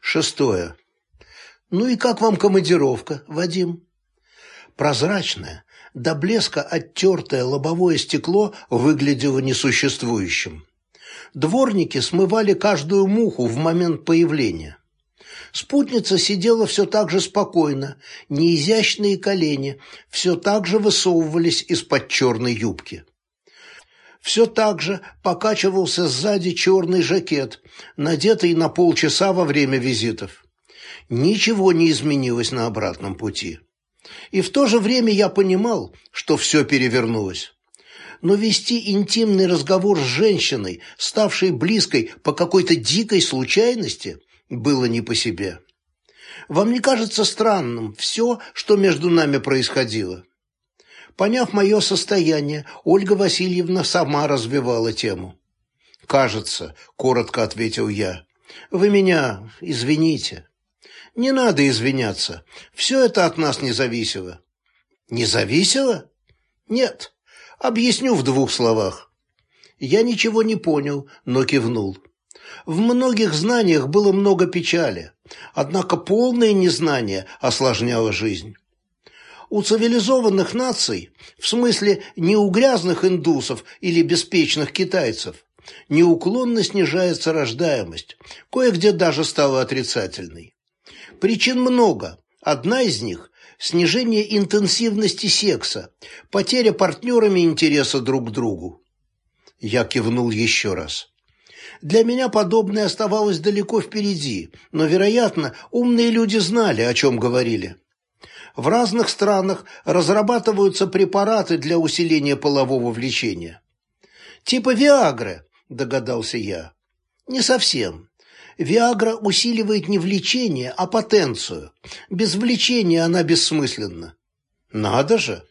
Шестое. Ну и как вам командировка, Вадим? Прозрачное, до блеска оттертое лобовое стекло выглядело несуществующим. Дворники смывали каждую муху в момент появления. Спутница сидела все так же спокойно, неизящные колени все так же высовывались из-под черной юбки. Все так же покачивался сзади черный жакет, надетый на полчаса во время визитов. Ничего не изменилось на обратном пути. И в то же время я понимал, что все перевернулось. Но вести интимный разговор с женщиной, ставшей близкой по какой-то дикой случайности, было не по себе. Вам не кажется странным все, что между нами происходило? Поняв мое состояние, Ольга Васильевна сама развивала тему. «Кажется», — коротко ответил я, — «вы меня извините». «Не надо извиняться. Все это от нас не зависело». «Не зависело?» «Нет. Объясню в двух словах». Я ничего не понял, но кивнул. В многих знаниях было много печали, однако полное незнание осложняло жизнь. У цивилизованных наций, в смысле не у грязных индусов или беспечных китайцев, неуклонно снижается рождаемость, кое-где даже стала отрицательной. Причин много. Одна из них – снижение интенсивности секса, потеря партнерами интереса друг к другу. Я кивнул еще раз. Для меня подобное оставалось далеко впереди, но, вероятно, умные люди знали, о чем говорили. В разных странах разрабатываются препараты для усиления полового влечения. Типа Виагры, догадался я. Не совсем. Виагра усиливает не влечение, а потенцию. Без влечения она бессмысленна. Надо же!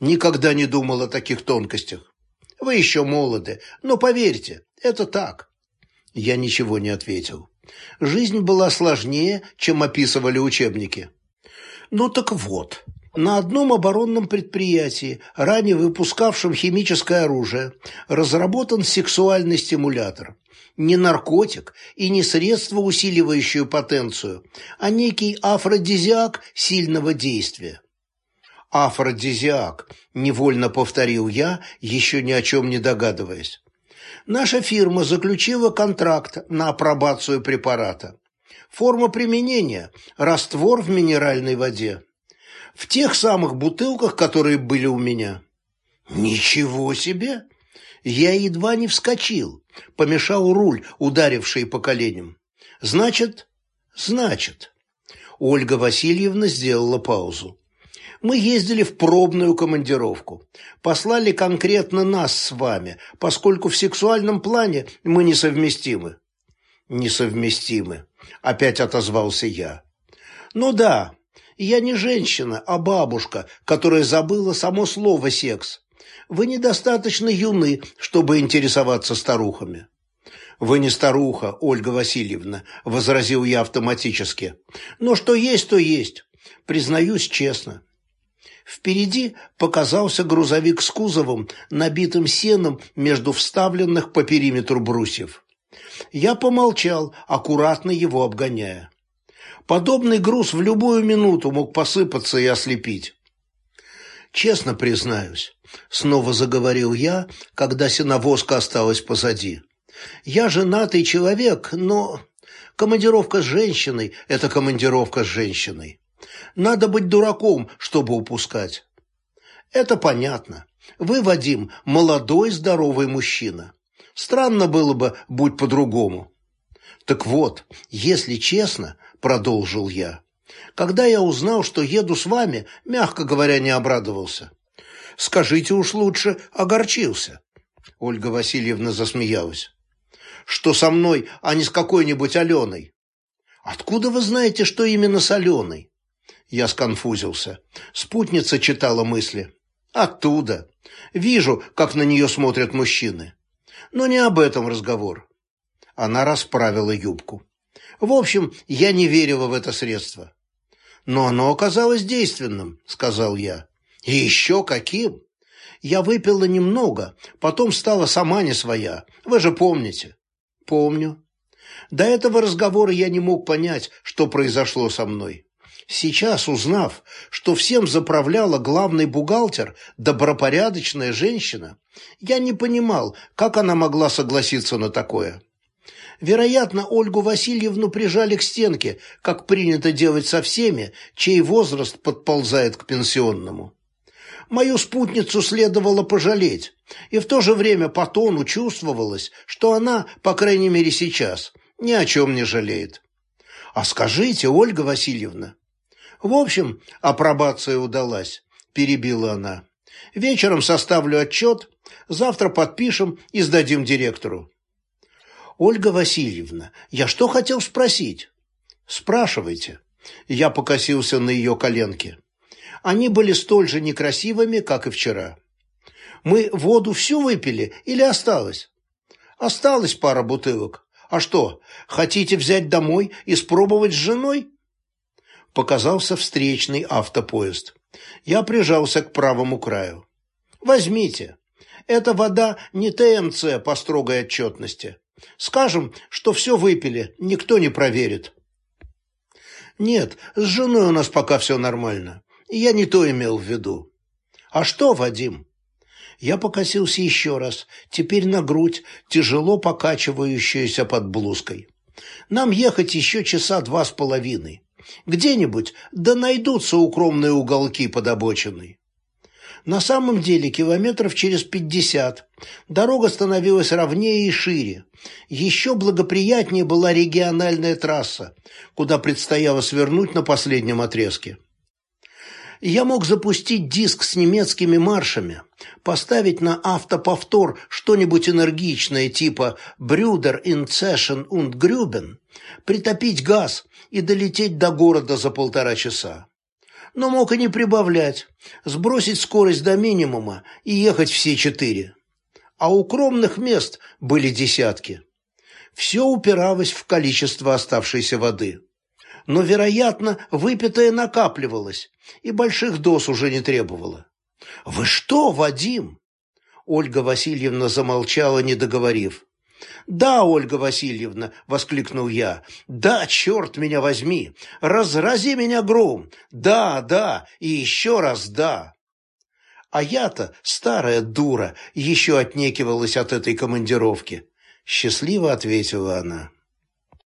Никогда не думал о таких тонкостях. Вы еще молоды, но поверьте, это так. Я ничего не ответил. Жизнь была сложнее, чем описывали учебники. Ну так вот, на одном оборонном предприятии, ранее выпускавшем химическое оружие, разработан сексуальный стимулятор. Не наркотик и не средство, усиливающее потенцию, а некий афродизиак сильного действия. «Афродизиак», – невольно повторил я, еще ни о чем не догадываясь. Наша фирма заключила контракт на апробацию препарата. Форма применения – раствор в минеральной воде. В тех самых бутылках, которые были у меня. Ничего себе! Я едва не вскочил, помешал руль, ударивший по коленям. Значит, значит. Ольга Васильевна сделала паузу. Мы ездили в пробную командировку. Послали конкретно нас с вами, поскольку в сексуальном плане мы несовместимы. Несовместимы. Опять отозвался я. Ну да, я не женщина, а бабушка, которая забыла само слово «секс». Вы недостаточно юны, чтобы интересоваться старухами. «Вы не старуха, Ольга Васильевна», – возразил я автоматически. «Но что есть, то есть. Признаюсь честно». Впереди показался грузовик с кузовом, набитым сеном между вставленных по периметру брусьев. Я помолчал, аккуратно его обгоняя. Подобный груз в любую минуту мог посыпаться и ослепить. «Честно признаюсь», — снова заговорил я, когда сеновозка осталась позади. «Я женатый человек, но командировка с женщиной — это командировка с женщиной. Надо быть дураком, чтобы упускать». «Это понятно. Вы, Вадим, молодой, здоровый мужчина. Странно было бы, будь по-другому. Так вот, если честно, продолжил я, когда я узнал, что еду с вами, мягко говоря, не обрадовался. Скажите уж лучше, огорчился. Ольга Васильевна засмеялась. Что со мной, а не с какой-нибудь Аленой? Откуда вы знаете, что именно с Аленой? Я сконфузился. Спутница читала мысли. Оттуда. Вижу, как на нее смотрят мужчины. Но не об этом разговор. Она расправила юбку. В общем, я не верила в это средство. Но оно оказалось действенным, сказал я. И еще каким? Я выпила немного, потом стала сама не своя. Вы же помните? Помню. До этого разговора я не мог понять, что произошло со мной. Сейчас, узнав, что всем заправляла главный бухгалтер, добропорядочная женщина, я не понимал, как она могла согласиться на такое. Вероятно, Ольгу Васильевну прижали к стенке, как принято делать со всеми, чей возраст подползает к пенсионному. Мою спутницу следовало пожалеть, и в то же время по тону чувствовалось, что она, по крайней мере сейчас, ни о чем не жалеет. «А скажите, Ольга Васильевна...» «В общем, апробация удалась», – перебила она. «Вечером составлю отчет, завтра подпишем и сдадим директору». «Ольга Васильевна, я что хотел спросить?» «Спрашивайте». Я покосился на ее коленки. Они были столь же некрасивыми, как и вчера. «Мы воду всю выпили или осталось?» «Осталось пара бутылок. А что, хотите взять домой и спробовать с женой?» Показался встречный автопоезд. Я прижался к правому краю. «Возьмите. Эта вода не ТМЦ по строгой отчетности. Скажем, что все выпили, никто не проверит. Нет, с женой у нас пока все нормально. Я не то имел в виду. А что, Вадим? Я покосился еще раз, теперь на грудь, тяжело покачивающуюся под блузкой. Нам ехать еще часа два с половиной. Где-нибудь, да найдутся укромные уголки под обочиной. На самом деле километров через пятьдесят дорога становилась ровнее и шире. Еще благоприятнее была региональная трасса, куда предстояло свернуть на последнем отрезке. Я мог запустить диск с немецкими маршами, поставить на автоповтор что-нибудь энергичное типа «Брюдер in Zeschen und Grüben», притопить газ и долететь до города за полтора часа но мог и не прибавлять, сбросить скорость до минимума и ехать все четыре. А укромных мест были десятки. Все упиралось в количество оставшейся воды. Но, вероятно, выпитое накапливалось, и больших доз уже не требовало. «Вы что, Вадим?» Ольга Васильевна замолчала, не договорив. «Да, Ольга Васильевна!» – воскликнул я. «Да, черт меня возьми! Разрази меня гром! Да, да, и еще раз да!» А я-то, старая дура, еще отнекивалась от этой командировки. Счастливо ответила она.